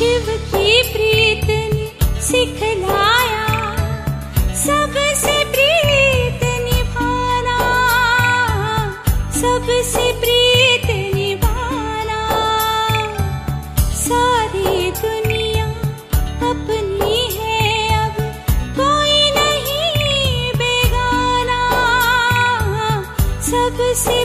शिव की प्रीत ने सिखलाया, सबसे प्रीत निभाना सबसे प्रीत निभाना सारी दुनिया अपनी है, अब कोई नहीं बेगाना, सबसे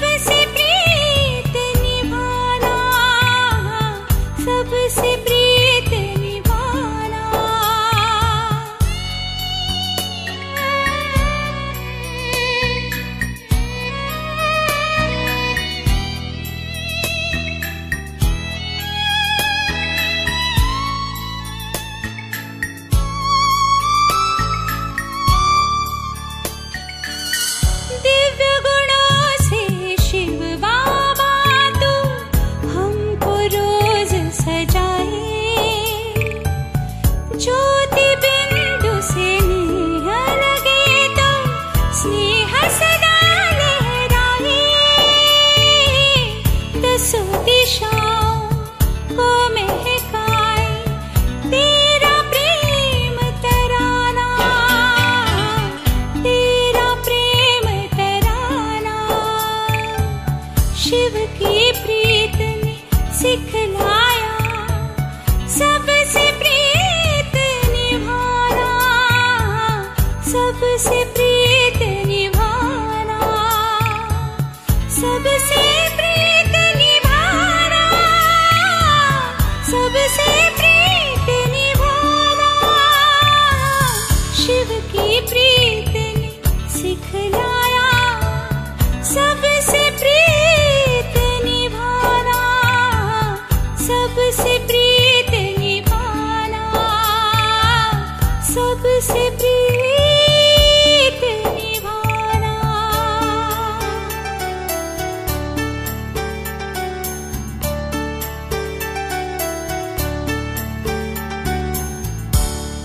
veces. शिव की प्रीत ने सिखलाया सबसे प्रीत निभाना सबसे प्रीत sabse